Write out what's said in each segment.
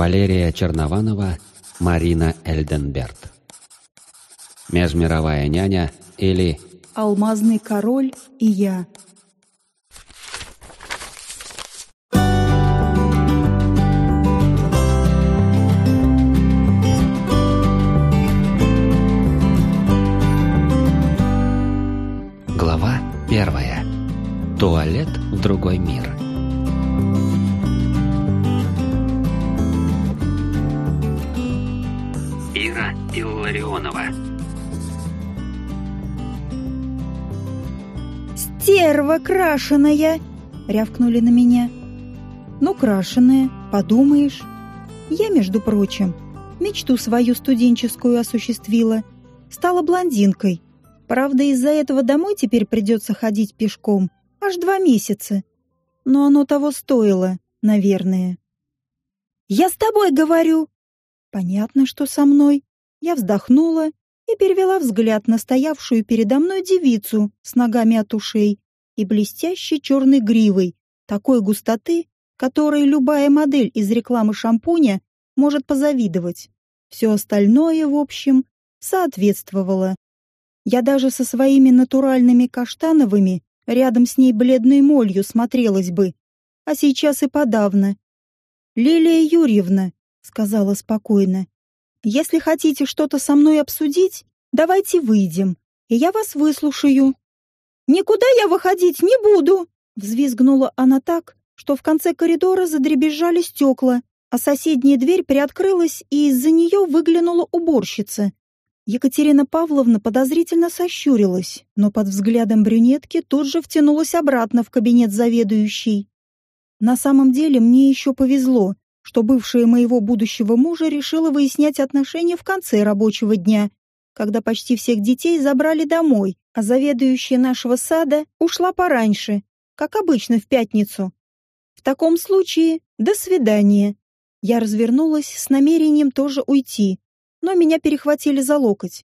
Валерия Чернованова, Марина Эльденберт. Межмировая няня или Алмазный король и я. Крашеная!» — рявкнули на меня. «Ну, крашеная, подумаешь. Я, между прочим, мечту свою студенческую осуществила. Стала блондинкой. Правда, из-за этого домой теперь придется ходить пешком. Аж два месяца. Но оно того стоило, наверное. «Я с тобой говорю!» Понятно, что со мной. Я вздохнула и перевела взгляд на стоявшую передо мной девицу с ногами от ушей и блестящей черной гривой, такой густоты, которой любая модель из рекламы шампуня может позавидовать. Все остальное, в общем, соответствовало. Я даже со своими натуральными каштановыми рядом с ней бледной молью смотрелась бы, а сейчас и подавно. «Лилия Юрьевна», — сказала спокойно, — «если хотите что-то со мной обсудить, давайте выйдем, и я вас выслушаю». «Никуда я выходить не буду!» — взвизгнула она так, что в конце коридора задребезжали стекла, а соседняя дверь приоткрылась, и из-за нее выглянула уборщица. Екатерина Павловна подозрительно сощурилась, но под взглядом брюнетки тут же втянулась обратно в кабинет заведующей. На самом деле мне еще повезло, что бывшая моего будущего мужа решила выяснять отношения в конце рабочего дня, когда почти всех детей забрали домой, а заведующая нашего сада ушла пораньше, как обычно в пятницу. В таком случае, до свидания. Я развернулась с намерением тоже уйти, но меня перехватили за локоть.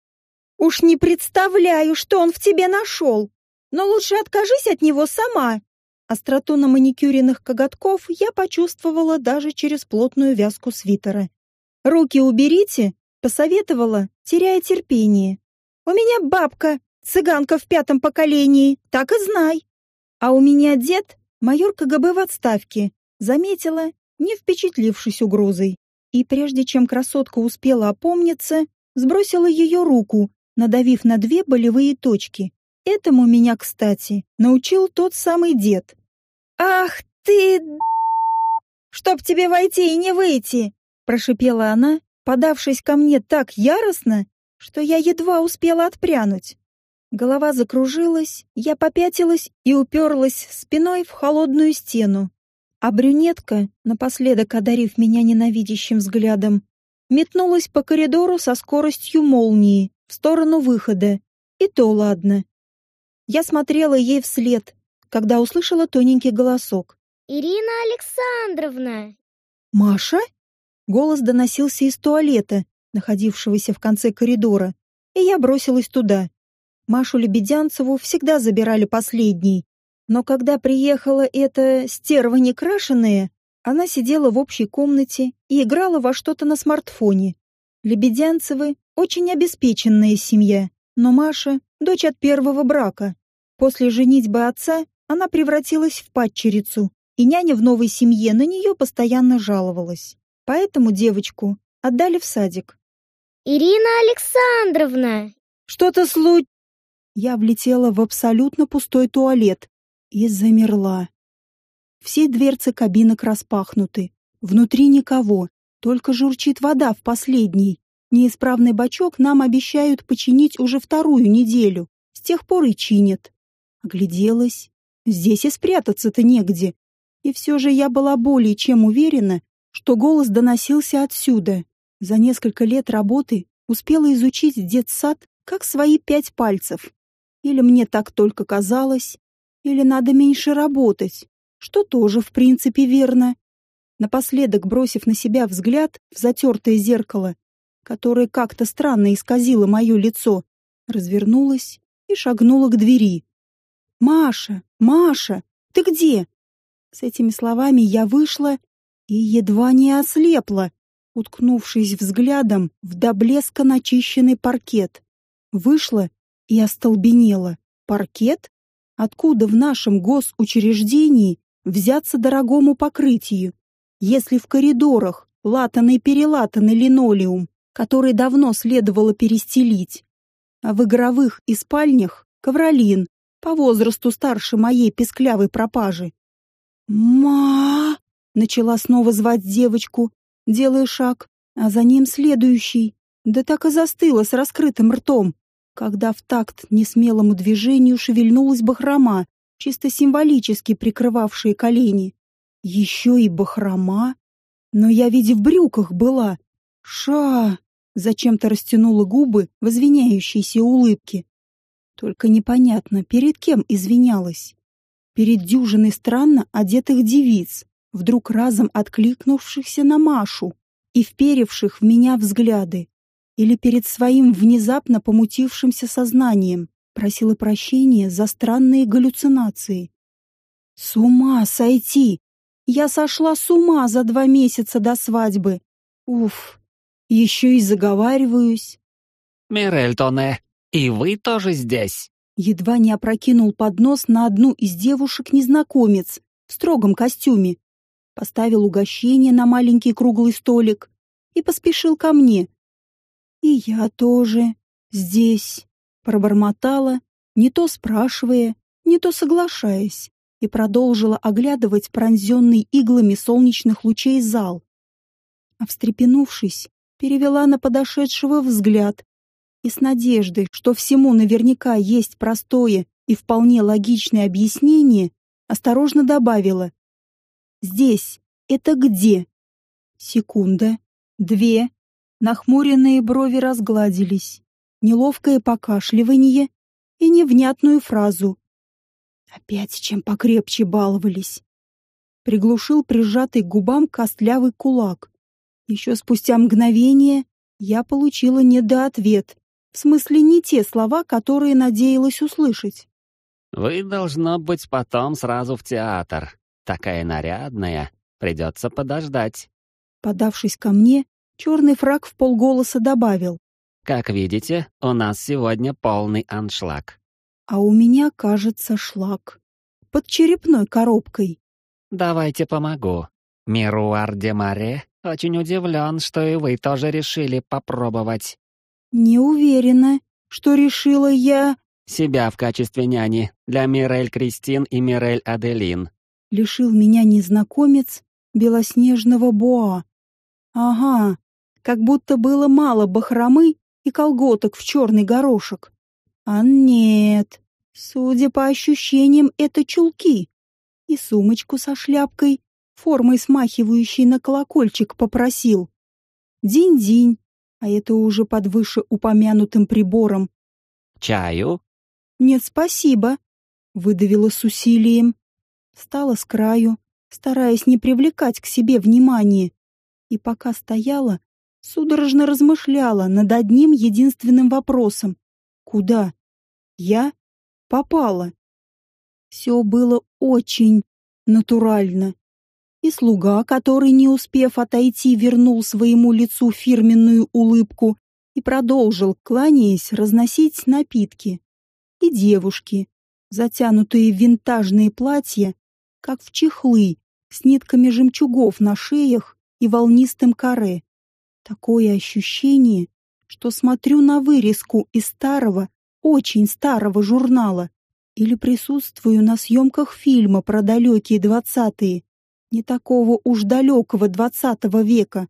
«Уж не представляю, что он в тебе нашел! Но лучше откажись от него сама!» Остроту на маникюренных коготков я почувствовала даже через плотную вязку свитера. «Руки уберите!» — посоветовала, теряя терпение. «У меня бабка, цыганка в пятом поколении, так и знай!» «А у меня дед, майор КГБ в отставке», — заметила, не впечатлившись угрозой и прежде чем красотка успела опомниться, сбросила ее руку, надавив на две болевые точки. Этому меня, кстати, научил тот самый дед. «Ах ты... чтоб тебе войти и не выйти!» прошипела она, подавшись ко мне так яростно, что я едва успела отпрянуть. Голова закружилась, я попятилась и уперлась спиной в холодную стену. А брюнетка, напоследок одарив меня ненавидящим взглядом, метнулась по коридору со скоростью молнии в сторону выхода. И то ладно. Я смотрела ей вслед, когда услышала тоненький голосок. «Ирина Александровна!» «Маша?» Голос доносился из туалета, находившегося в конце коридора, и я бросилась туда. Машу Лебедянцеву всегда забирали последней, но когда приехала эта стерва некрашенная, она сидела в общей комнате и играла во что-то на смартфоне. Лебедянцевы — очень обеспеченная семья, но Маша — дочь от первого брака. После женитьбы отца она превратилась в падчерицу, и няня в новой семье на нее постоянно жаловалась. Поэтому девочку отдали в садик. «Ирина Александровна!» «Что-то случилось?» Я влетела в абсолютно пустой туалет, и замерла. Все дверцы кабинок распахнуты. Внутри никого, только журчит вода в последней. Неисправный бачок нам обещают починить уже вторую неделю. С тех пор и чинят. Огляделась. Здесь и спрятаться-то негде. И все же я была более чем уверена, что голос доносился отсюда. За несколько лет работы успела изучить детсад как свои пять пальцев. Или мне так только казалось, или надо меньше работать, что тоже, в принципе, верно. Напоследок, бросив на себя взгляд в затертое зеркало, которое как-то странно исказило мое лицо, развернулась и шагнула к двери. «Маша! Маша! Ты где?» С этими словами я вышла и едва не ослепла уткнувшись взглядом в до блеска начищенный паркет. Вышла и остолбенела. Паркет? Откуда в нашем госучреждении взяться дорогому покрытию, если в коридорах латанный-перелатанный линолеум, который давно следовало перестелить, а в игровых и спальнях ковролин, по возрасту старше моей песклявой пропажи. «Ма!» — начала снова звать девочку, делая шаг, а за ним следующий. Да так и застыла с раскрытым ртом, когда в такт несмелому движению шевельнулась бахрома, чисто символически прикрывавшие колени. Еще и бахрома? Но я ведь в брюках была. Ша! Зачем-то растянула губы в извиняющейся улыбке. Только непонятно, перед кем извинялась. Перед дюжиной странно одетых девиц, вдруг разом откликнувшихся на Машу и вперевших в меня взгляды. Или перед своим внезапно помутившимся сознанием просила прощения за странные галлюцинации. С ума сойти! Я сошла с ума за два месяца до свадьбы. Уф, еще и заговариваюсь. «Мирель Тоне, и вы тоже здесь?» Едва не опрокинул поднос на одну из девушек незнакомец в строгом костюме. Поставил угощение на маленький круглый столик и поспешил ко мне. «И я тоже здесь», — пробормотала, не то спрашивая, не то соглашаясь и продолжила оглядывать пронзенный иглами солнечных лучей зал. А встрепенувшись, перевела на подошедшего взгляд и с надеждой, что всему наверняка есть простое и вполне логичное объяснение, осторожно добавила. «Здесь. Это где?» Секунда. Две. Нахмуренные брови разгладились. Неловкое покашливание и невнятную фразу Опять чем покрепче баловались. Приглушил прижатый к губам костлявый кулак. Еще спустя мгновение я получила недоответ. В смысле, не те слова, которые надеялась услышать. «Вы, должно быть, потом сразу в театр. Такая нарядная. Придется подождать». Подавшись ко мне, черный фраг в полголоса добавил. «Как видите, у нас сегодня полный аншлаг. А у меня, кажется, шлак. Под черепной коробкой. Давайте помогу. Мируар де Маре очень удивлен, что и вы тоже решили попробовать. Не уверена, что решила я... Себя в качестве няни для Мирель Кристин и Мирель Аделин. Лишил меня незнакомец белоснежного боа. Ага, как будто было мало бахромы и колготок в черный горошек. А нет, судя по ощущениям, это чулки. И сумочку со шляпкой, формой смахивающей на колокольчик, попросил. Динь-динь, а это уже под вышеупомянутым прибором. «Чаю?» «Нет, спасибо», — выдавила с усилием. Встала с краю, стараясь не привлекать к себе внимания. И пока стояла, судорожно размышляла над одним единственным вопросом. Куда? Я попала. Все было очень натурально. И слуга, который, не успев отойти, вернул своему лицу фирменную улыбку и продолжил, кланяясь, разносить напитки. И девушки, затянутые в винтажные платья, как в чехлы, с нитками жемчугов на шеях и волнистым каре. Такое ощущение, что смотрю на вырезку из старого, очень старого журнала или присутствую на съемках фильма про далекие двадцатые, не такого уж далекого двадцатого века.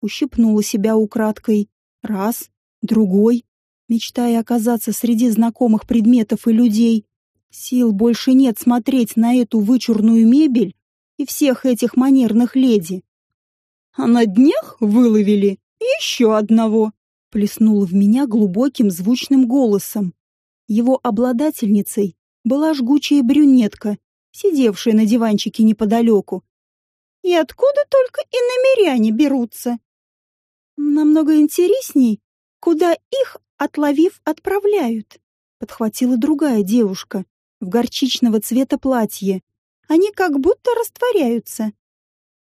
Ущипнула себя украдкой. Раз, другой, мечтая оказаться среди знакомых предметов и людей. Сил больше нет смотреть на эту вычурную мебель и всех этих манерных леди. А на днях выловили еще одного плеснула в меня глубоким звучным голосом. Его обладательницей была жгучая брюнетка, сидевшая на диванчике неподалеку. И откуда только и намеряне берутся? Намного интересней, куда их, отловив, отправляют, подхватила другая девушка в горчичного цвета платье. Они как будто растворяются.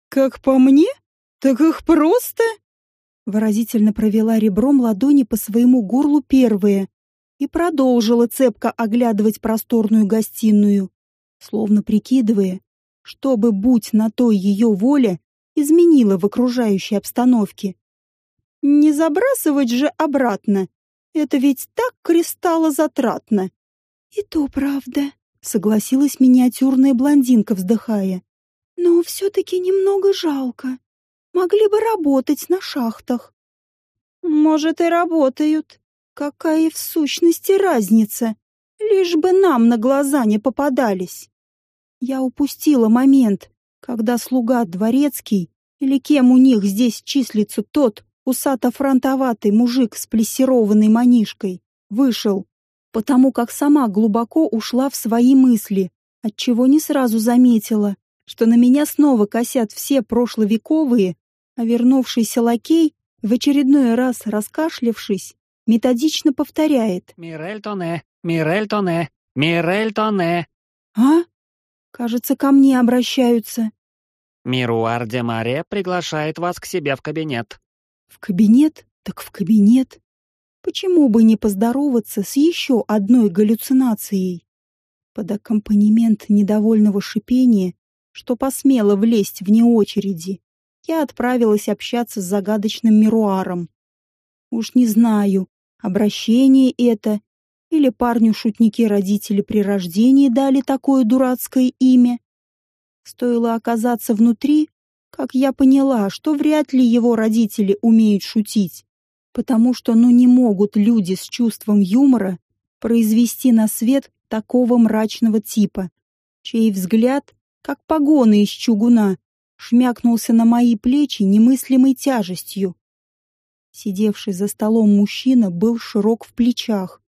Как по мне, Так их просто? Выразительно провела ребром ладони по своему горлу первая и продолжила цепко оглядывать просторную гостиную, словно прикидывая, чтобы, будь на то ее воля, изменила в окружающей обстановке. Не забрасывать же обратно. Это ведь так кристаллозатратно. И то правда, согласилась миниатюрная блондинка, вздыхая. Но все-таки немного жалко. Могли бы работать на шахтах. Может, и работают. Какая в сущности разница? Лишь бы нам на глаза не попадались. Я упустила момент, когда слуга дворецкий, или кем у них здесь числится тот усато-фронтоватый мужик с плессированной манишкой, вышел, потому как сама глубоко ушла в свои мысли, отчего не сразу заметила, что на меня снова косят все прошловековые, а вернувшийся лакей, в очередной раз раскашлявшись, методично повторяет. «Мирель Тоне, Мирель Тоне, Мирель Тоне». «А?» Кажется, ко мне обращаются. «Мируар де Маре приглашает вас к себе в кабинет». В кабинет? Так в кабинет. Почему бы не поздороваться с еще одной галлюцинацией? Под аккомпанемент недовольного шипения, что посмело влезть вне очереди, я отправилась общаться с загадочным Мируаром. Уж не знаю, обращение это или парню шутники-родители при рождении дали такое дурацкое имя. Стоило оказаться внутри, как я поняла, что вряд ли его родители умеют шутить, потому что ну не могут люди с чувством юмора произвести на свет такого мрачного типа, чей взгляд, как погоны из чугуна, шмякнулся на мои плечи немыслимой тяжестью. Сидевший за столом мужчина был широк в плечах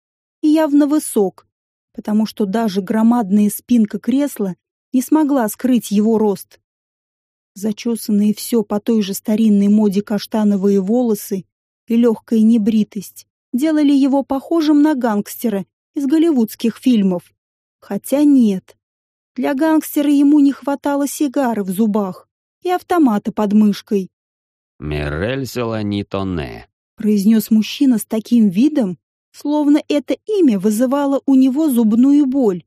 и явно высок, потому что даже громадная спинка кресла не смогла скрыть его рост. Зачесанные все по той же старинной моде каштановые волосы и легкая небритость делали его похожим на гангстера из голливудских фильмов. Хотя нет. Для гангстера ему не хватало сигары в зубах и автомата под мышкой. «Мирель Селанитоне», — произнес мужчина с таким видом, словно это имя вызывало у него зубную боль.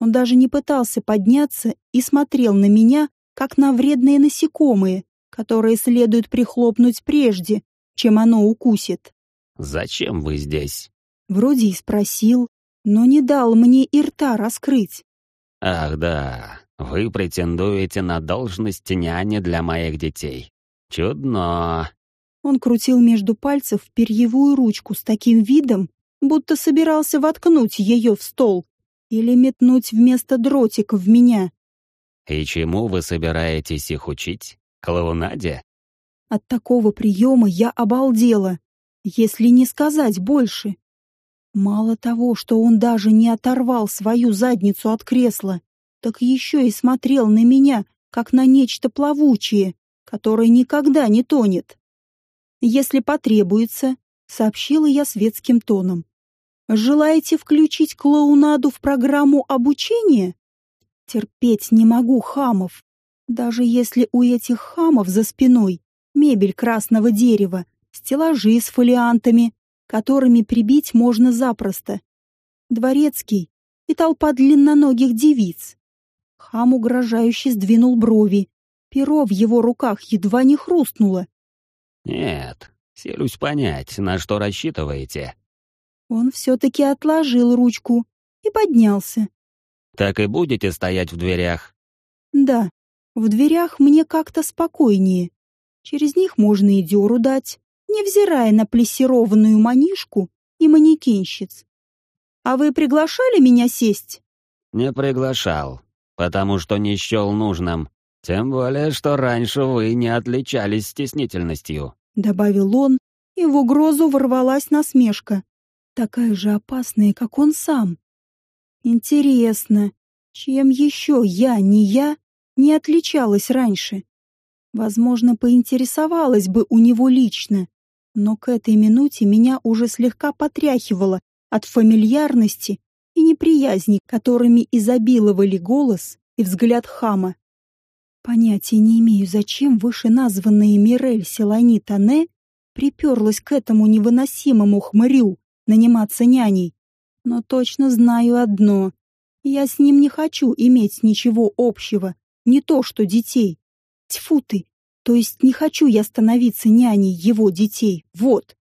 Он даже не пытался подняться и смотрел на меня, как на вредные насекомые, которые следует прихлопнуть прежде, чем оно укусит. «Зачем вы здесь?» Вроде и спросил, но не дал мне и рта раскрыть. «Ах да, вы претендуете на должность няни для моих детей. Чудно!» Он крутил между пальцев перьевую ручку с таким видом, будто собирался воткнуть ее в стол или метнуть вместо дротика в меня. «И чему вы собираетесь их учить? Клоунаде?» От такого приема я обалдела, если не сказать больше. Мало того, что он даже не оторвал свою задницу от кресла, так еще и смотрел на меня, как на нечто плавучее, которое никогда не тонет. Если потребуется, сообщила я светским тоном. Желаете включить клоунаду в программу обучения? Терпеть не могу хамов. Даже если у этих хамов за спиной мебель красного дерева, стеллажи с фолиантами, которыми прибить можно запросто. Дворецкий и толпа длинноногих девиц. Хам угрожающе сдвинул брови. Перо в его руках едва не хрустнуло. «Нет, селюсь понять, на что рассчитываете». Он все-таки отложил ручку и поднялся. «Так и будете стоять в дверях?» «Да, в дверях мне как-то спокойнее. Через них можно и дёру дать, невзирая на плессированную манишку и манекенщиц. А вы приглашали меня сесть?» «Не приглашал, потому что не счел нужным. Тем более, что раньше вы не отличались стеснительностью», — добавил он, и в угрозу ворвалась насмешка, такая же опасная, как он сам. «Интересно, чем еще я, не я, не отличалась раньше?» Возможно, поинтересовалась бы у него лично, но к этой минуте меня уже слегка потряхивало от фамильярности и неприязни, которыми изобиловали голос и взгляд хама. Понятия не имею, зачем вышеназванная Мирель Селани Тане приперлась к этому невыносимому хмырю наниматься няней. Но точно знаю одно. Я с ним не хочу иметь ничего общего, не то что детей. Тьфу ты, то есть не хочу я становиться няней его детей, вот.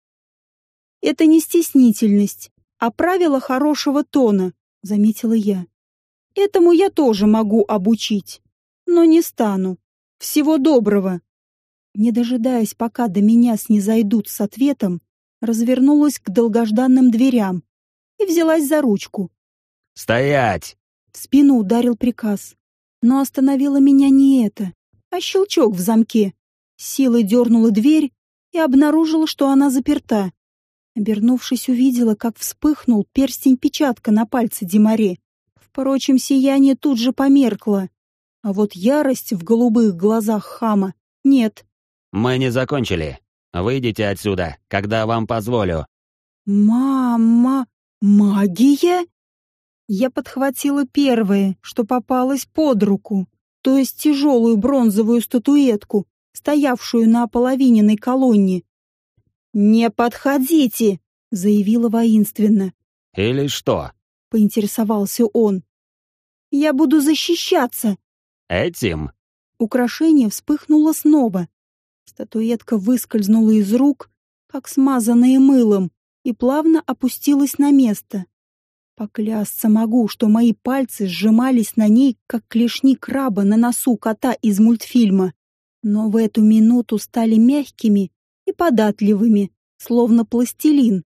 Это не стеснительность, а правило хорошего тона, заметила я. Этому я тоже могу обучить, но не стану. Всего доброго. Не дожидаясь, пока до меня снизойдут с ответом, развернулась к долгожданным дверям и взялась за ручку. «Стоять!» В спину ударил приказ. Но остановило меня не это, а щелчок в замке. Силой дернула дверь и обнаружила, что она заперта. Обернувшись, увидела, как вспыхнул перстень-печатка на пальце Демаре. Впрочем, сияние тут же померкло. А вот ярость в голубых глазах хама нет. «Мы не закончили. Выйдите отсюда, когда вам позволю». «Мама! Магия?» Я подхватила первое, что попалось под руку, то есть тяжелую бронзовую статуэтку, стоявшую на ополовиненной колонне. «Не подходите!» — заявила воинственно. «Или что?» — поинтересовался он. «Я буду защищаться!» «Этим?» Украшение вспыхнуло снова. Статуэтка выскользнула из рук, как смазанная мылом, и плавно опустилась на место. Поклясться могу, что мои пальцы сжимались на ней, как клешни краба на носу кота из мультфильма. Но в эту минуту стали мягкими и податливыми, словно пластилин.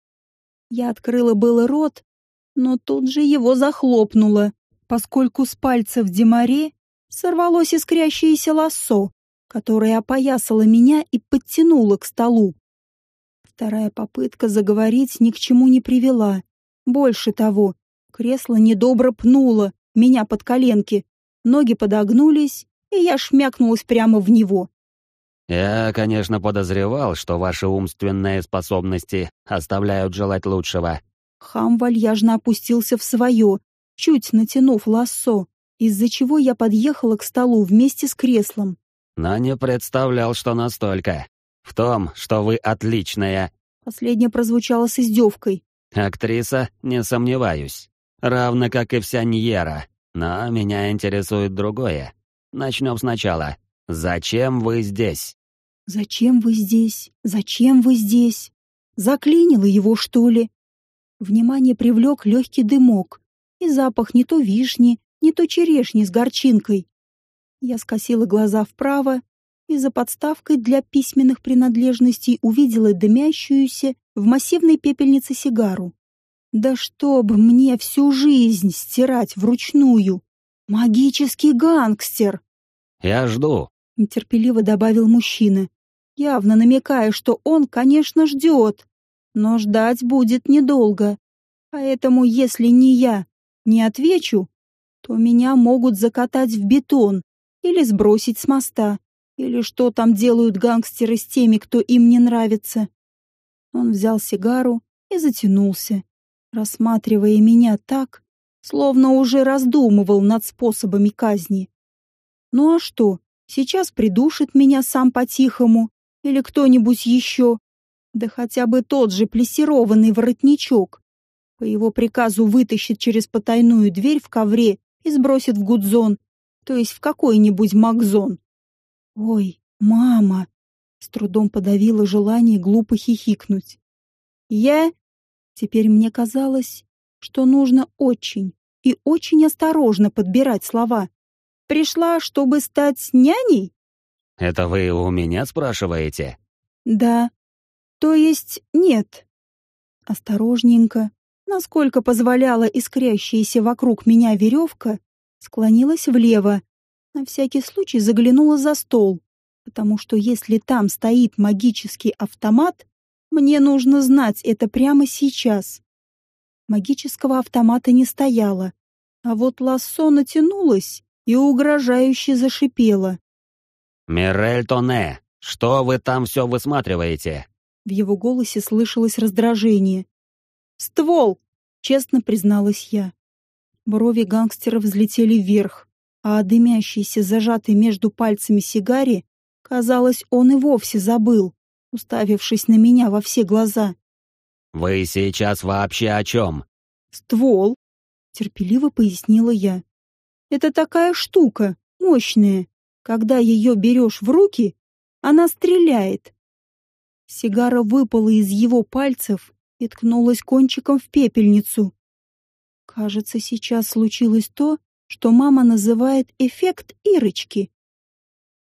Я открыла было рот, но тут же его захлопнула, поскольку с пальцев Демаре сорвалось искрящееся лассо, которое опоясало меня и подтянуло к столу. Вторая попытка заговорить ни к чему не привела. Больше того, кресло недобро пнуло меня под коленки, ноги подогнулись, и я шмякнулась прямо в него. «Я, конечно, подозревал, что ваши умственные способности оставляют желать лучшего». Хам вальяжно опустился в свое, чуть натянув лассо, из-за чего я подъехала к столу вместе с креслом. «Но не представлял, что настолько. В том, что вы отличная». Последнее прозвучало с издевкой. Актриса, не сомневаюсь. Равно как и вся Ньера. Но меня интересует другое. Начнем сначала. Зачем вы здесь? Зачем вы здесь? Зачем вы здесь? Заклинило его, что ли? Внимание привлек легкий дымок и запах не то вишни, не то черешни с горчинкой. Я скосила глаза вправо и за подставкой для письменных принадлежностей увидела дымящуюся в массивной пепельнице сигару. Да чтоб мне всю жизнь стирать вручную! Магический гангстер! Я жду, нетерпеливо добавил мужчина, явно намекая, что он, конечно, ждет, но ждать будет недолго. Поэтому, если не я не отвечу, то меня могут закатать в бетон или сбросить с моста. Или что там делают гангстеры с теми, кто им не нравится? Он взял сигару и затянулся, рассматривая меня так, словно уже раздумывал над способами казни. Ну а что, сейчас придушит меня сам по-тихому или кто-нибудь еще? Да хотя бы тот же плессированный воротничок. По его приказу вытащит через потайную дверь в ковре и сбросит в гудзон, то есть в какой-нибудь магзон. «Ой, мама!» С трудом подавила желание глупо хихикнуть. «Я...» Теперь мне казалось, что нужно очень и очень осторожно подбирать слова. «Пришла, чтобы стать няней?» «Это вы у меня спрашиваете?» «Да. То есть нет». Осторожненько, насколько позволяла искрящаяся вокруг меня веревка, склонилась влево, на всякий случай заглянула за стол, потому что если там стоит магический автомат, мне нужно знать это прямо сейчас. Магического автомата не стояло, а вот лассо натянулось и угрожающе зашипело. «Мирель Тоне, что вы там все высматриваете?» В его голосе слышалось раздражение. «Ствол!» — честно призналась я. Брови гангстера взлетели вверх. А о дымящейся, зажатой между пальцами сигаре, казалось, он и вовсе забыл, уставившись на меня во все глаза. «Вы сейчас вообще о чем?» «Ствол», — терпеливо пояснила я. «Это такая штука, мощная. Когда ее берешь в руки, она стреляет». Сигара выпала из его пальцев и ткнулась кончиком в пепельницу. Кажется, сейчас случилось то, что мама называет эффект Ирочки.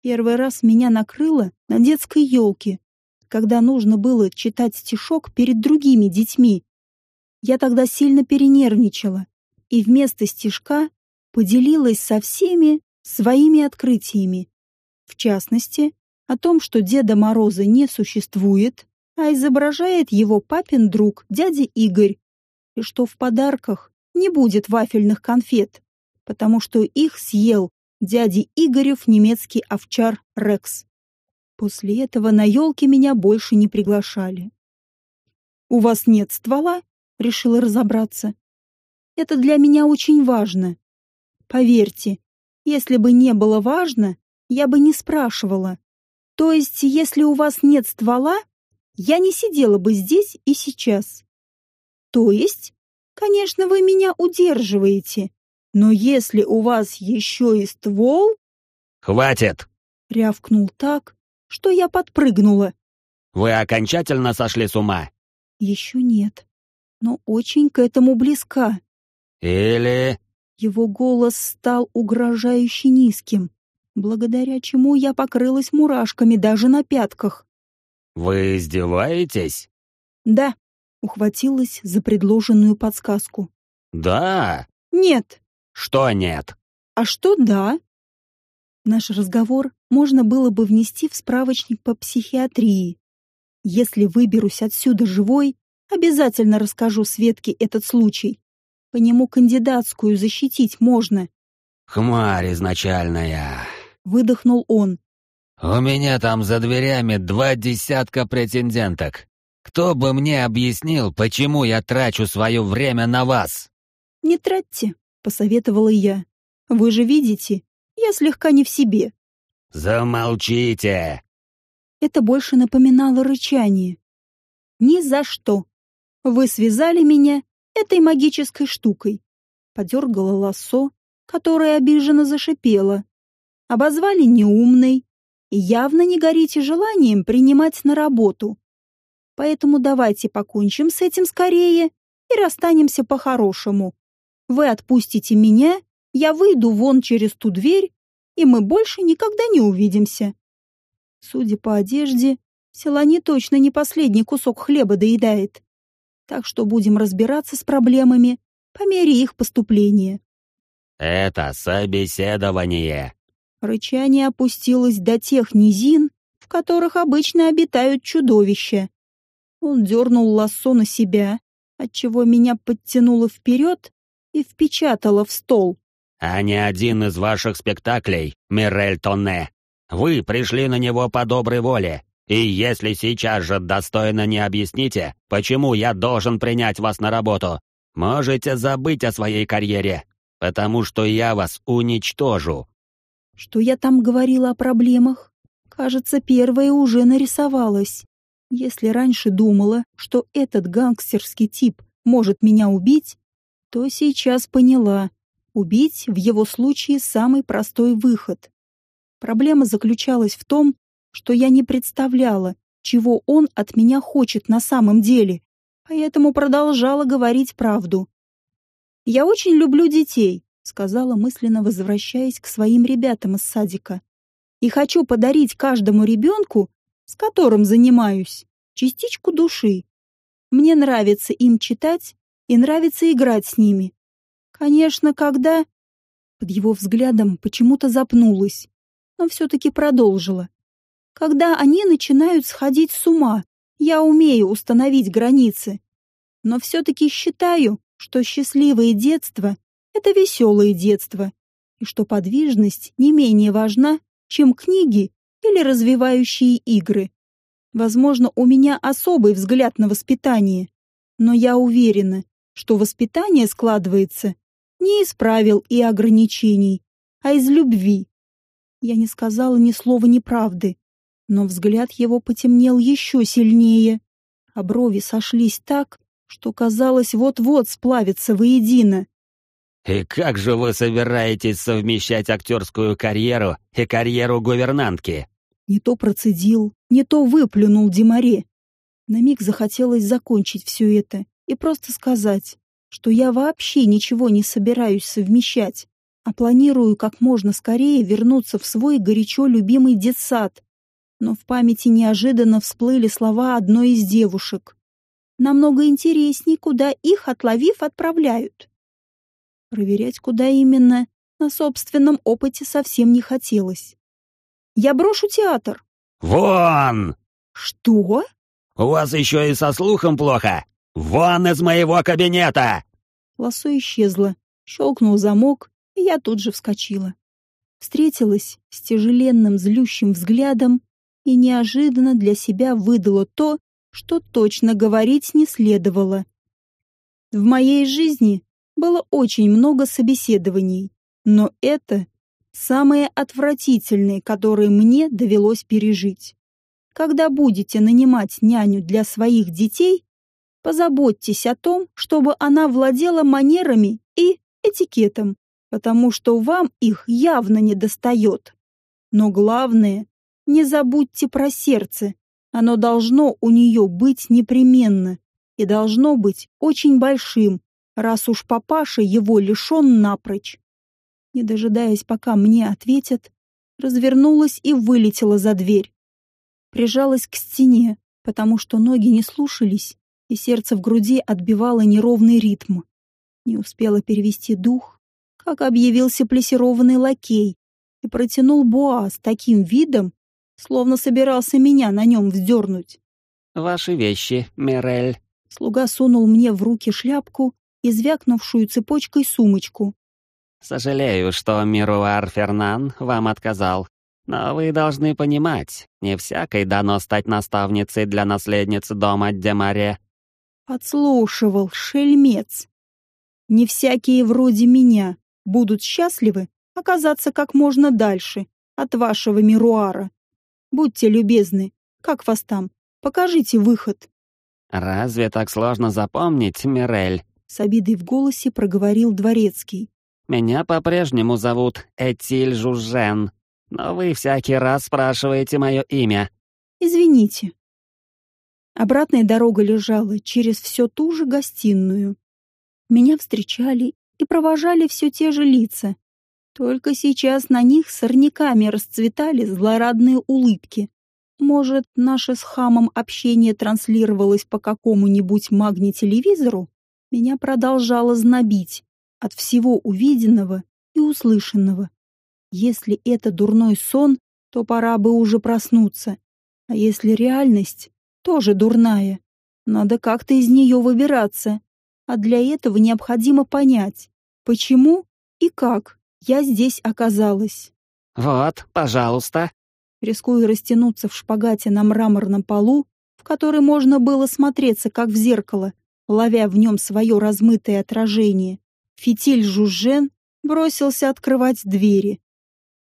Первый раз меня накрыло на детской елке, когда нужно было читать стишок перед другими детьми. Я тогда сильно перенервничала и вместо стишка поделилась со всеми своими открытиями. В частности, о том, что Деда Мороза не существует, а изображает его папин друг, дядя Игорь, и что в подарках не будет вафельных конфет, потому что их съел дядя Игорев немецкий овчар Рекс. После этого на елке меня больше не приглашали. «У вас нет ствола?» — решила разобраться. «Это для меня очень важно. Поверьте, если бы не было важно, я бы не спрашивала. То есть, если у вас нет ствола, я не сидела бы здесь и сейчас. То есть, конечно, вы меня удерживаете, но если у вас еще и ствол...» «Хватит!» — рявкнул так, что я подпрыгнула. «Вы окончательно сошли с ума?» «Еще нет, но очень к этому близка». «Или...» Его голос стал угрожающе низким, благодаря чему я покрылась мурашками даже на пятках. «Вы издеваетесь?» «Да», — ухватилась за предложенную подсказку. «Да?» «Нет». «Что нет?» «А что да?» Наш разговор можно было бы внести в справочник по психиатрии. Если выберусь отсюда живой, обязательно расскажу Светке этот случай. По нему кандидатскую защитить можно. «Хмарь изначальная», — выдохнул он. «У меня там за дверями два десятка претенденток. Кто бы мне объяснил, почему я трачу свое время на вас?» «Не тратьте», — посоветовала я. «Вы же видите, я слегка не в себе». «Замолчите!» Это больше напоминало рычание. «Ни за что. Вы связали меня этой магической штукой». Подергала лассо, которая обиженно зашипела. Обозвали неумной и явно не горите желанием принимать на работу. Поэтому давайте покончим с этим скорее и расстанемся по-хорошему. Вы отпустите меня, я выйду вон через ту дверь, и мы больше никогда не увидимся. Судя по одежде, Селани точно не последний кусок хлеба доедает. Так что будем разбираться с проблемами по мере их поступления. «Это собеседование», Рычание опустилось до тех низин, в которых обычно обитают чудовища. Он дернул лассо на себя, отчего меня подтянуло вперед и впечатало в стол. «А не один из ваших спектаклей, Мирель Тонне. Вы пришли на него по доброй воле, и если сейчас же достойно не объясните, почему я должен принять вас на работу, можете забыть о своей карьере, потому что я вас уничтожу». Что я там говорила о проблемах? Кажется, первая уже нарисовалась. Если раньше думала, что этот гангстерский тип может меня убить, то сейчас поняла. Убить в его случае самый простой выход. Проблема заключалась в том, что я не представляла, чего он от меня хочет на самом деле, поэтому продолжала говорить правду. «Я очень люблю детей», сказала мысленно, возвращаясь к своим ребятам из садика. И хочу подарить каждому ребенку, с которым занимаюсь, частичку души. Мне нравится им читать и нравится играть с ними. Конечно, когда... Под его взглядом почему-то запнулась, но все-таки продолжила. Когда они начинают сходить с ума, я умею установить границы. Но все-таки считаю, что счастливое детство это веселое детство, и что подвижность не менее важна, чем книги или развивающие игры. Возможно, у меня особый взгляд на воспитание, но я уверена, что воспитание складывается не из правил и ограничений, а из любви. Я не сказала ни слова неправды, но взгляд его потемнел еще сильнее, а брови сошлись так, что казалось вот-вот сплавиться воедино. «И как же вы собираетесь совмещать актерскую карьеру и карьеру гувернантки?» Не то процедил, не то выплюнул Демаре. На миг захотелось закончить все это и просто сказать, что я вообще ничего не собираюсь совмещать, а планирую как можно скорее вернуться в свой горячо любимый детсад. Но в памяти неожиданно всплыли слова одной из девушек. Намного интересней, куда их, отловив, отправляют. Проверять, куда именно, на собственном опыте совсем не хотелось. Я брошу театр. «Вон!» Что? «У вас еще и со слухом плохо! Вон из моего кабинета!» Лосо исчезло, щелкнул замок, и я тут же вскочила. Встретилась с тяжеленным злющим взглядом и неожиданно для себя выдала то, что точно говорить не следовало. В моей жизни было очень много собеседований, но это самые отвратительные, которые мне довелось пережить. Когда будете нанимать няню для своих детей, позаботьтесь о том, чтобы она владела манерами и этикетом, потому что вам их явно не достает. Но главное, не забудьте про сердце. Оно должно у нее быть непременно и должно быть очень большим, раз уж папаша его лишен напрочь. Не дожидаясь, пока мне ответят, развернулась и вылетела за дверь прижалась к стене, потому что ноги не слушались, и сердце в груди отбивало неровный ритм. Не успела перевести дух, как объявился плесированный лакей и протянул боа с таким видом, словно собирался меня на нем вздернуть. «Ваши вещи, Мирель». Слуга сунул мне в руки шляпку и звякнувшую цепочкой сумочку. «Сожалею, что Мируар Фернан вам отказал. Но вы должны понимать, не всякой дано стать наставницей для наследницы дома Демаре. Подслушивал, шельмец. Не всякие вроде меня будут счастливы оказаться как можно дальше от вашего мируара. Будьте любезны, как вас там? Покажите выход. Разве так сложно запомнить, Мирель? С обидой в голосе проговорил дворецкий. Меня по-прежнему зовут Этиль Жужен но вы всякий раз спрашиваете мое имя». «Извините». Обратная дорога лежала через всю ту же гостиную. Меня встречали и провожали все те же лица. Только сейчас на них сорняками расцветали злорадные улыбки. Может, наше с хамом общение транслировалось по какому-нибудь магнителевизору? Меня продолжало знобить от всего увиденного и услышанного. Если это дурной сон, то пора бы уже проснуться. А если реальность, тоже дурная. Надо как-то из нее выбираться. А для этого необходимо понять, почему и как я здесь оказалась. «Вот, пожалуйста». Рискуя растянуться в шпагате на мраморном полу, в который можно было смотреться, как в зеркало, ловя в нем свое размытое отражение, фитиль Жужжен бросился открывать двери.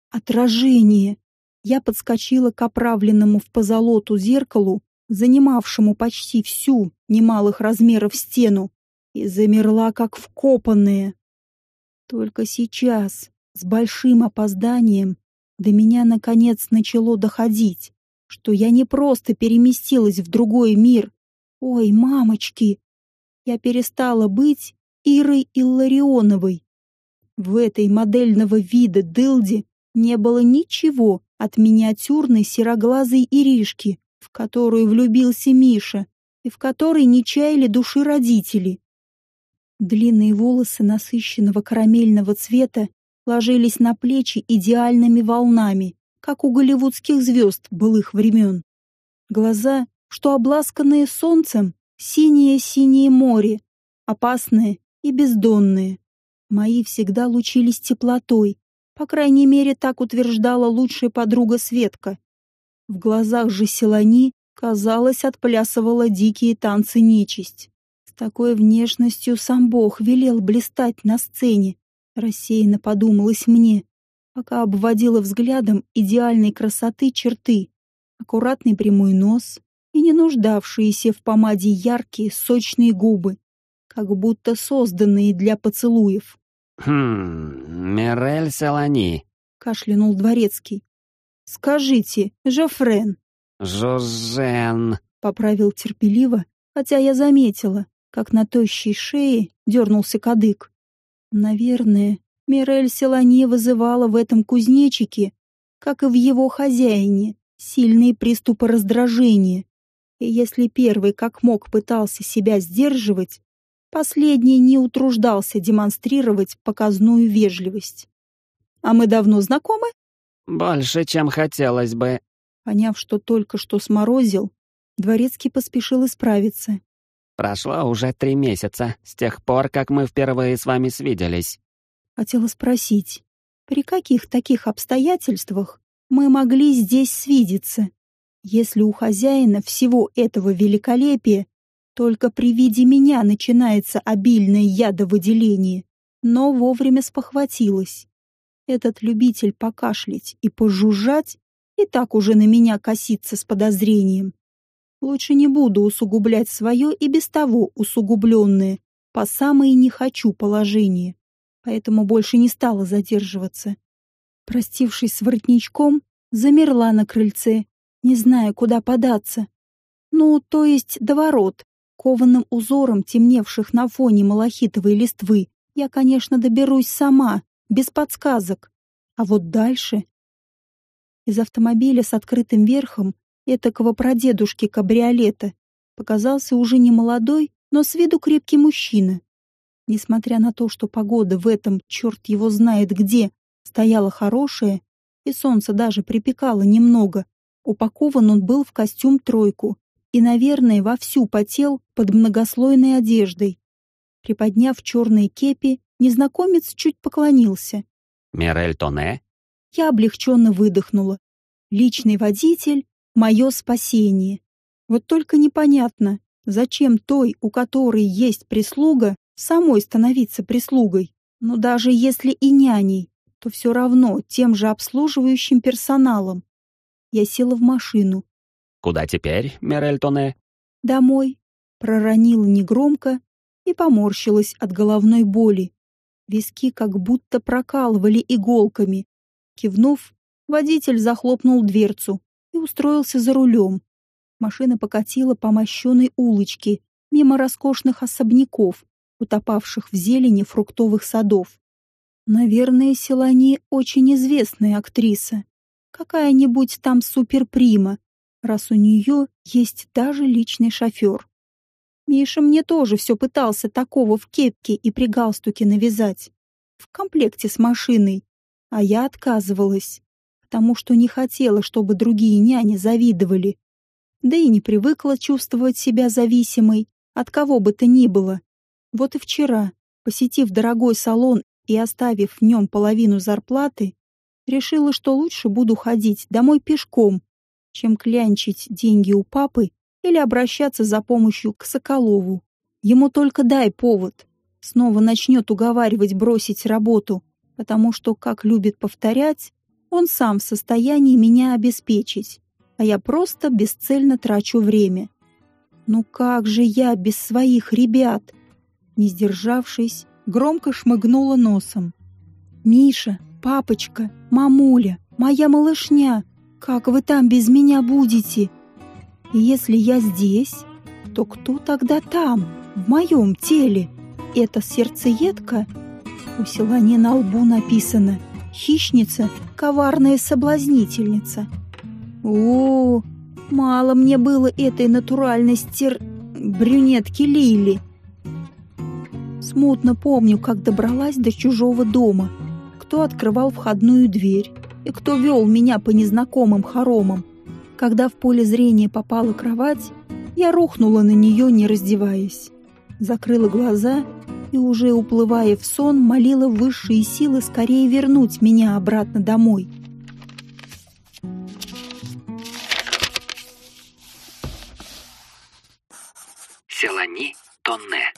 Отражение! Я подскочила к оправленному в позолоту зеркалу, занимавшему почти всю немалых размеров стену, и замерла, как вкопанная. Только сейчас, с большим опозданием, до меня наконец начало доходить, что я не просто переместилась в другой мир. Ой, мамочки! Я перестала быть Ирой Илларионовой. В этой модельного вида дылде не было ничего от миниатюрной сероглазой Иришки, в которую влюбился Миша и в которой не чаяли души родители. Длинные волосы насыщенного карамельного цвета ложились на плечи идеальными волнами, как у голливудских звезд былых времен. Глаза, что обласканные солнцем, синее-синее море, опасное и бездонное. Мои всегда лучились теплотой, по крайней мере, так утверждала лучшая подруга Светка. В глазах же Селани, казалось, отплясывала дикие танцы нечисть. С такой внешностью сам Бог велел блистать на сцене. Рассеянно подумалось мне. пока обводила взглядом идеальной красоты черты, аккуратный прямой нос и не нуждавшиеся в помаде яркие сочные губы, как будто созданные для поцелуев. «Хм, Мирель Селани», — кашлянул дворецкий. «Скажите, Жофрен». «Жозен», — поправил терпеливо, хотя я заметила, как на тощей шее дернулся кадык. Наверное, Мирель Селани вызывала в этом кузнечике, как и в его хозяине, сильные приступы раздражения. И если первый как мог пытался себя сдерживать, последний не утруждался демонстрировать показную вежливость. «А мы давно знакомы?» «Больше, чем хотелось бы». Поняв, что только что сморозил, Дворецкий поспешил исправиться. «Прошло уже три месяца, с тех пор, как мы впервые с вами свиделись». Хотела спросить, при каких таких обстоятельствах мы могли здесь свидеться, если у хозяина всего этого великолепия только при виде меня начинается обильное ядовыделение, но вовремя спохватилась. Этот любитель покашлять и пожужжать и так уже на меня косится с подозрением. Лучше не буду усугублять свое и без того усугубленное, по самое не хочу положение, поэтому больше не стала задерживаться. Простившись с воротничком, замерла на крыльце, не зная, куда податься. Ну, то есть до ворот, кованым узором темневших на фоне малахитовой листвы, я, конечно, доберусь сама, без подсказок. А вот дальше... Из автомобиля с открытым верхом этакого прадедушки кабриолета показался уже не молодой, но с виду крепкий мужчина. Несмотря на то, что погода в этом, черт его знает где, стояла хорошая, и солнце даже припекало немного, упакован он был в костюм-тройку и, наверное, вовсю потел под многослойной одеждой. Приподняв черные кепи, незнакомец чуть поклонился. «Мирель Тоне?» Я облегченно выдохнула. Личный водитель мое спасение. Вот только непонятно, зачем той, у которой есть прислуга, самой становиться прислугой. Но даже если и няней, то все равно тем же обслуживающим персоналом. Я села в машину. «Куда теперь, Мирель Тоне?» «Домой», — проронила негромко и поморщилась от головной боли. Виски как будто прокалывали иголками. Кивнув, водитель захлопнул дверцу и устроился за рулем. Машина покатила по мощенной улочке, мимо роскошных особняков, утопавших в зелени фруктовых садов. Наверное, Селани очень известная актриса. Какая-нибудь там суперприма, раз у нее есть даже личный шофер. Миша мне тоже все пытался такого в кепке и при галстуке навязать. В комплекте с машиной. А я отказывалась потому что не хотела, чтобы другие няни завидовали. Да и не привыкла чувствовать себя зависимой от кого бы то ни было. Вот и вчера, посетив дорогой салон и оставив в нем половину зарплаты, решила, что лучше буду ходить домой пешком, чем клянчить деньги у папы или обращаться за помощью к Соколову. Ему только дай повод. Снова начнет уговаривать бросить работу, потому что, как любит повторять, он сам в состоянии меня обеспечить, а я просто бесцельно трачу время. Ну как же я без своих ребят? Не сдержавшись, громко шмыгнула носом. Миша, папочка, мамуля, моя малышня, как вы там без меня будете? И если я здесь, то кто тогда там, в моем теле? Это сердцеедка? У Селани на лбу написано — хищница, коварная соблазнительница. О, мало мне было этой натуральности брюнетки Лили. Смутно помню, как добралась до чужого дома, кто открывал входную дверь и кто вел меня по незнакомым хоромам. Когда в поле зрения попала кровать, я рухнула на нее, не раздеваясь. Закрыла глаза и уже уплывая в сон, молила высшие силы скорее вернуть меня обратно домой. Селани Тонне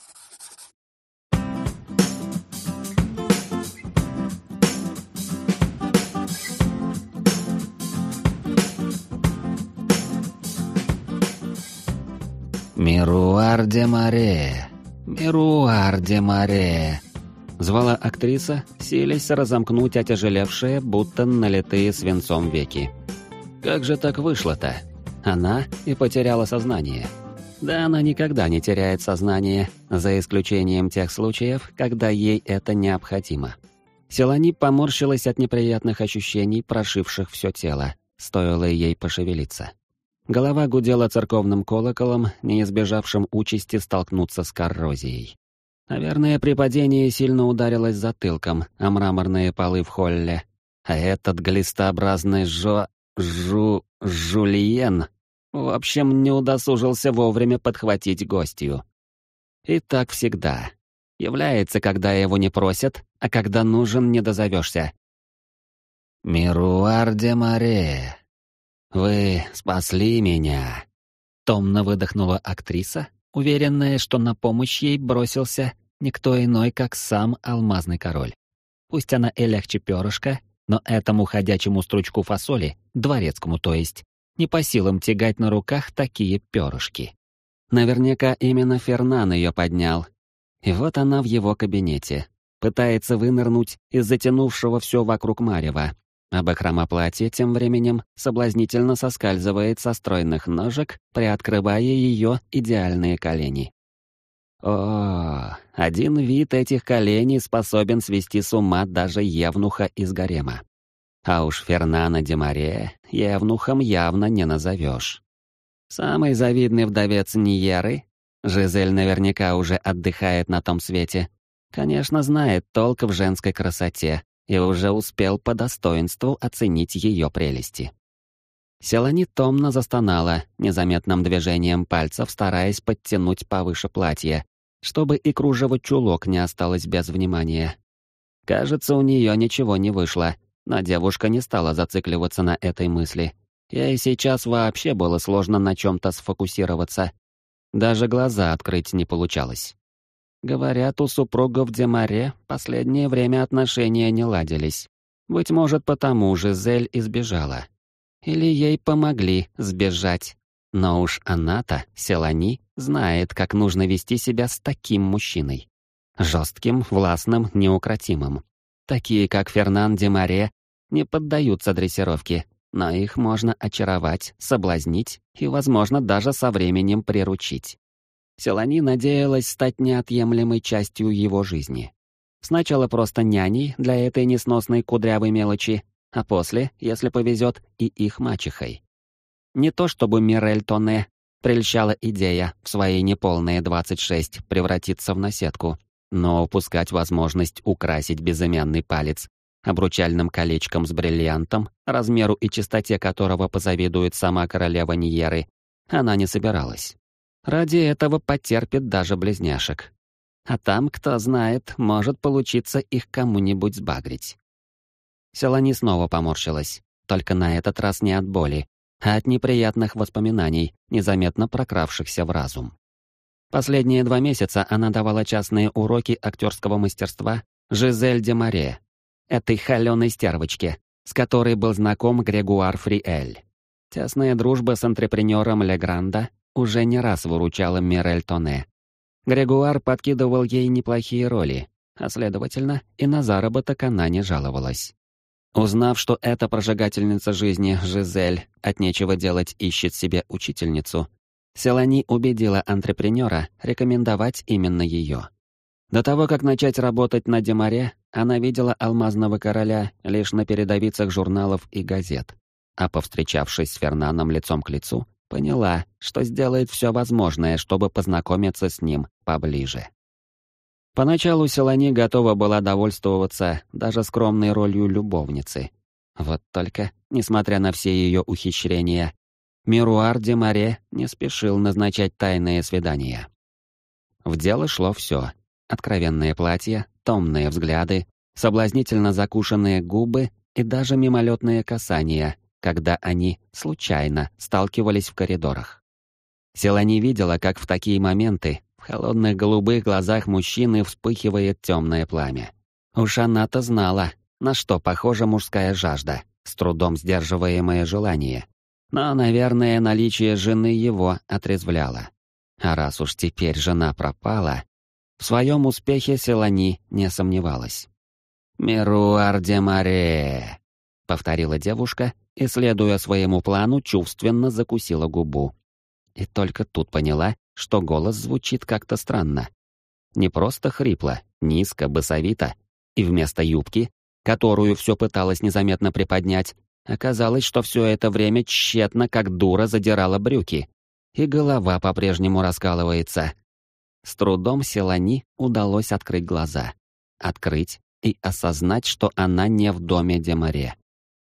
Мируар де Маре Мируар де Море!» Звала актриса, силясь разомкнуть отяжелевшие, будто налитые свинцом веки. Как же так вышло-то? Она и потеряла сознание. Да она никогда не теряет сознание, за исключением тех случаев, когда ей это необходимо. Селани поморщилась от неприятных ощущений, прошивших все тело, стоило ей пошевелиться. Голова гудела церковным колоколом, не избежавшим участи столкнуться с коррозией. Наверное, при падении сильно ударилась затылком о мраморные полы в холле. А этот глистообразный жо... жу... жульен... В общем, не удосужился вовремя подхватить гостью. И так всегда. Является, когда его не просят, а когда нужен, не дозовешься. «Мируар де Море, вы спасли меня!» Томно выдохнула актриса, уверенная, что на помощь ей бросился никто иной, как сам алмазный король. Пусть она и легче перышка, но этому ходячему стручку фасоли, дворецкому то есть, не по силам тягать на руках такие перышки. Наверняка именно Фернан ее поднял. И вот она в его кабинете. Пытается вынырнуть из затянувшего все вокруг Марева. А бахрома-платье тем временем соблазнительно соскальзывает со стройных ножек, приоткрывая ее идеальные колени. О, один вид этих коленей способен свести с ума даже евнуха из гарема. А уж Фернана Демаре евнухом явно не назовешь. Самый завидный вдовец Ниеры, Жизель наверняка уже отдыхает на том свете, конечно, знает толк в женской красоте и уже успел по достоинству оценить ее прелести. Селани томно застонала, незаметным движением пальцев стараясь подтянуть повыше платье, чтобы и кружево чулок не осталось без внимания. Кажется, у нее ничего не вышло, но девушка не стала зацикливаться на этой мысли. Ей сейчас вообще было сложно на чем-то сфокусироваться. Даже глаза открыть не получалось. Говорят, у супругов Демаре последнее время отношения не ладились. Быть может, потому же Зель избежала. Или ей помогли сбежать. Но уж она-то, Селани, знает, как нужно вести себя с таким мужчиной. Жестким, властным, неукротимым. Такие, как Фернан Демаре, не поддаются дрессировке, но их можно очаровать, соблазнить и, возможно, даже со временем приручить. Селани надеялась стать неотъемлемой частью его жизни. Сначала просто няней для этой несносной кудрявой мелочи, а после, если повезет, и их мачехой. Не то чтобы Мирель Тоне прельщала идея в свои неполные 26 превратиться в наседку, но упускать возможность украсить безымянный палец обручальным колечком с бриллиантом, размеру и чистоте которого позавидует сама королева Ниеры, она не собиралась. Ради этого потерпит даже близняшек. А там, кто знает, может получиться их кому-нибудь сбагрить. Селани снова поморщилась, только на этот раз не от боли, а от неприятных воспоминаний, незаметно прокравшихся в разум. Последние два месяца она давала частные уроки актерского мастерства Жизель де Море, этой холеной стервочке, с которой был знаком Грегуар Фриэль. Тесная дружба с антрепренером Легранда уже не раз выручала Мирель Тоне. Грегуар подкидывал ей неплохие роли, а следовательно, и на заработок она не жаловалась. Узнав, что эта прожигательница жизни Жизель от нечего делать ищет себе учительницу, Селани убедила антрепренера рекомендовать именно ее. До того, как начать работать на Демаре, она видела алмазного короля лишь на передовицах журналов и газет, а повстречавшись с Фернаном лицом к лицу, поняла, что сделает все возможное, чтобы познакомиться с ним поближе. Поначалу Селани готова была довольствоваться даже скромной ролью любовницы. Вот только, несмотря на все ее ухищрения, Мируар де Маре не спешил назначать тайные свидания. В дело шло все — Откровенные платья, томные взгляды, соблазнительно закушенные губы и даже мимолетные касания, когда они случайно сталкивались в коридорах. Селани видела, как в такие моменты в холодных голубых глазах мужчины вспыхивает темное пламя. Уж она-то знала, на что похожа мужская жажда, с трудом сдерживаемое желание. Но, наверное, наличие жены его отрезвляло. А раз уж теперь жена пропала, в своем успехе Селани не сомневалась. «Мируар де Маре», — повторила девушка и, следуя своему плану, чувственно закусила губу. И только тут поняла, что голос звучит как-то странно. Не просто хрипло, низко, басовито, и вместо юбки, которую все пыталась незаметно приподнять, оказалось, что все это время тщетно, как дура, задирала брюки. И голова по-прежнему раскалывается. С трудом Селани удалось открыть глаза. Открыть и осознать, что она не в доме Демаре.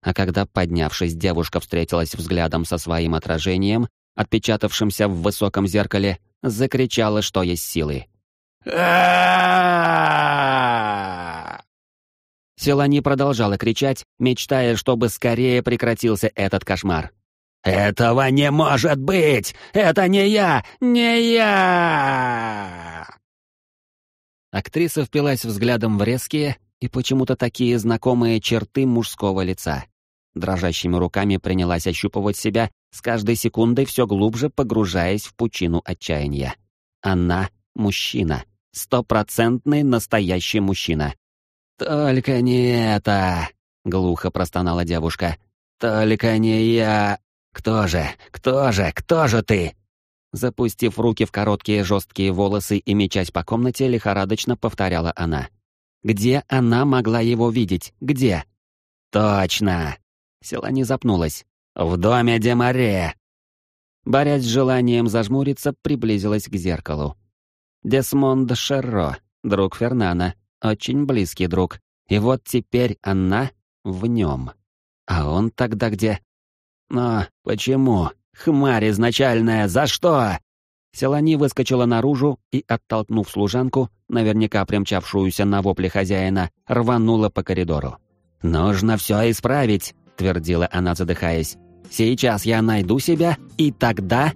А когда, поднявшись, девушка встретилась взглядом со своим отражением, отпечатавшимся в высоком зеркале, закричала, что есть силы. Селани продолжала кричать, мечтая, чтобы скорее прекратился этот кошмар. «Этого не может быть! Это не я! Не я!» Актриса впилась взглядом в резкие и почему-то такие знакомые черты мужского лица. Дрожащими руками принялась ощупывать себя, с каждой секундой все глубже погружаясь в пучину отчаяния. Она — мужчина. Стопроцентный настоящий мужчина. «Только не это!» — глухо простонала девушка. «Только не я! Кто же? Кто же? Кто же ты?» Запустив руки в короткие жесткие волосы и мечась по комнате, лихорадочно повторяла она. «Где она могла его видеть? Где?» «Точно!» Села не запнулась. «В доме Демаре!» Борясь с желанием зажмуриться, приблизилась к зеркалу. Десмонд Шерро, друг Фернана, очень близкий друг. И вот теперь она в нем. А он тогда где? Но почему? Хмарь изначальная, за что? Селани выскочила наружу и, оттолкнув служанку, наверняка примчавшуюся на вопли хозяина, рванула по коридору. «Нужно все исправить», — твердила она, задыхаясь. «Сейчас я найду себя, и тогда...»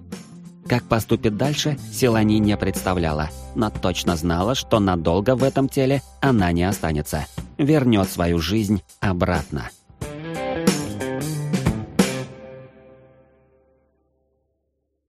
Как поступит дальше, Селани не представляла, но точно знала, что надолго в этом теле она не останется. Вернет свою жизнь обратно.